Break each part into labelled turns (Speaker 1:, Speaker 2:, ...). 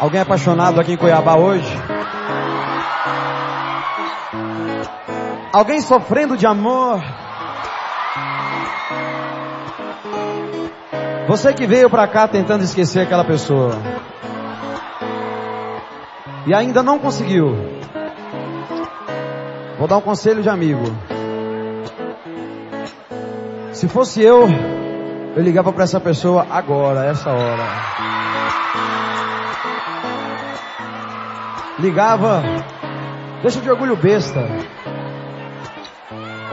Speaker 1: Alguém apaixonado aqui em Cuiabá hoje? Alguém sofrendo de amor? Você que veio pra cá tentando esquecer aquela pessoa. E ainda não conseguiu. Vou dar um conselho de amigo. Se fosse eu, eu ligava para essa pessoa agora, essa hora. Ligava, deixa de orgulho besta.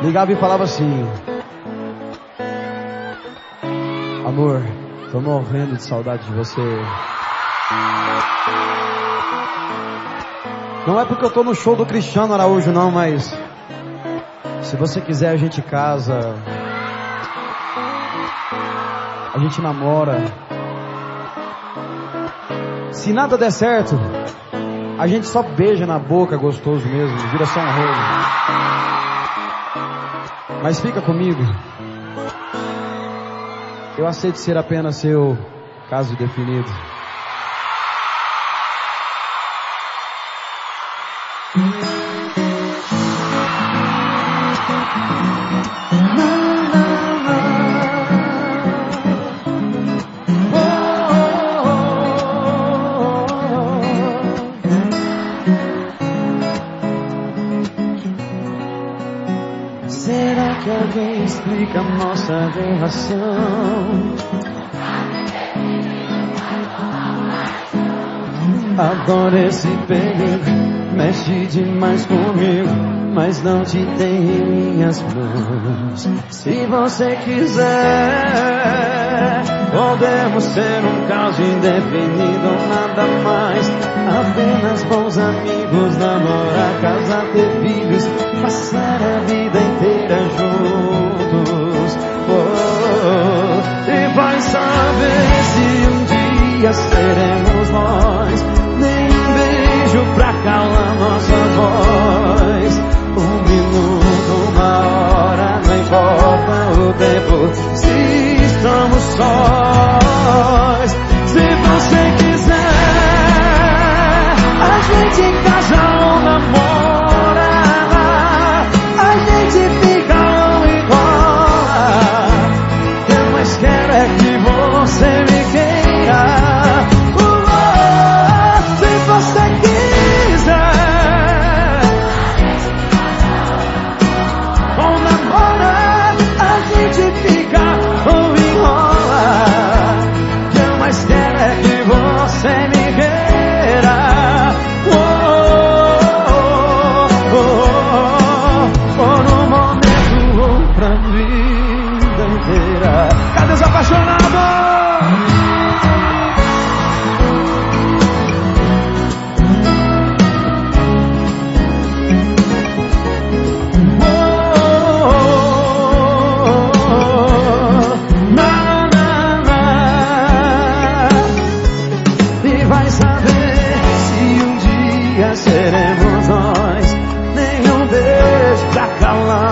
Speaker 1: Ligava e falava assim: Amor, tô morrendo de saudade de você. Não é porque eu tô no show do Cristiano Araújo não, mas se você quiser a gente casa. A gente namora. Se nada der certo, a gente só beija na boca gostoso mesmo, vira só um rolo. Mas fica comigo. Eu aceito ser apenas seu caso definido.
Speaker 2: Alguém explica nossa aberração? Adoro esse perigo, mexe demais comigo, mas não te tem em minhas mãos. Se você quiser, podemos ser um caso indefinido, nada mais. Apenas bons amigos, namorar, casar, ter filhos, passar a vida inteira juntos. Oh, e vai saber se um dia seremos nós.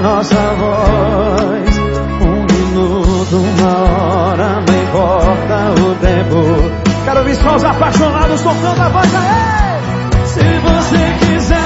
Speaker 2: Nossa voz. Um minuto, uma hora, não importa o tempo. Quero ver só os apaixonados tocando a voz aí. Se você quiser.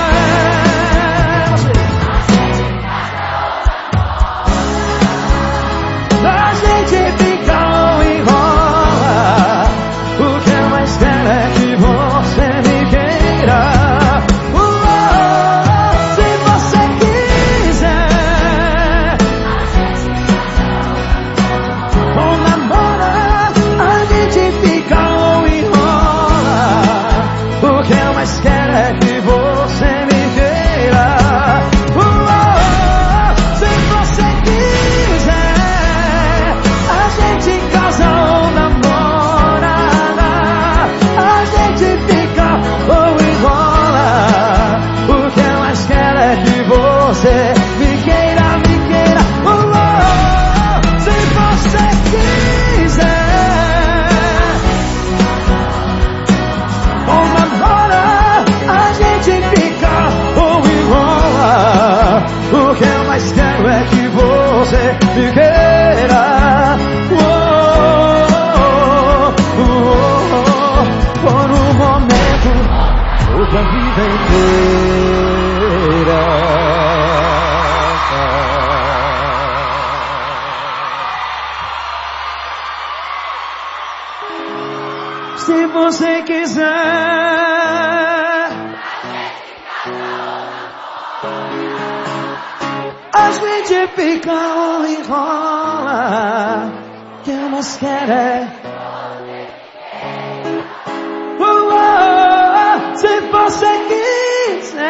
Speaker 2: Se você quiser. A gente fica ou enrola. Que eu mais quero é. Oh, oh, se você quiser.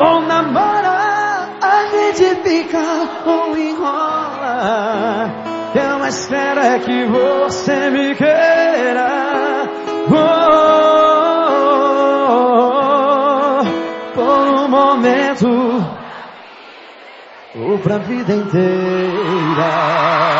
Speaker 2: Ou namora, a gente fica ou enrola. Mais quero é que você me queira. Oh, oh, oh, por um momento ou pra vida inteira.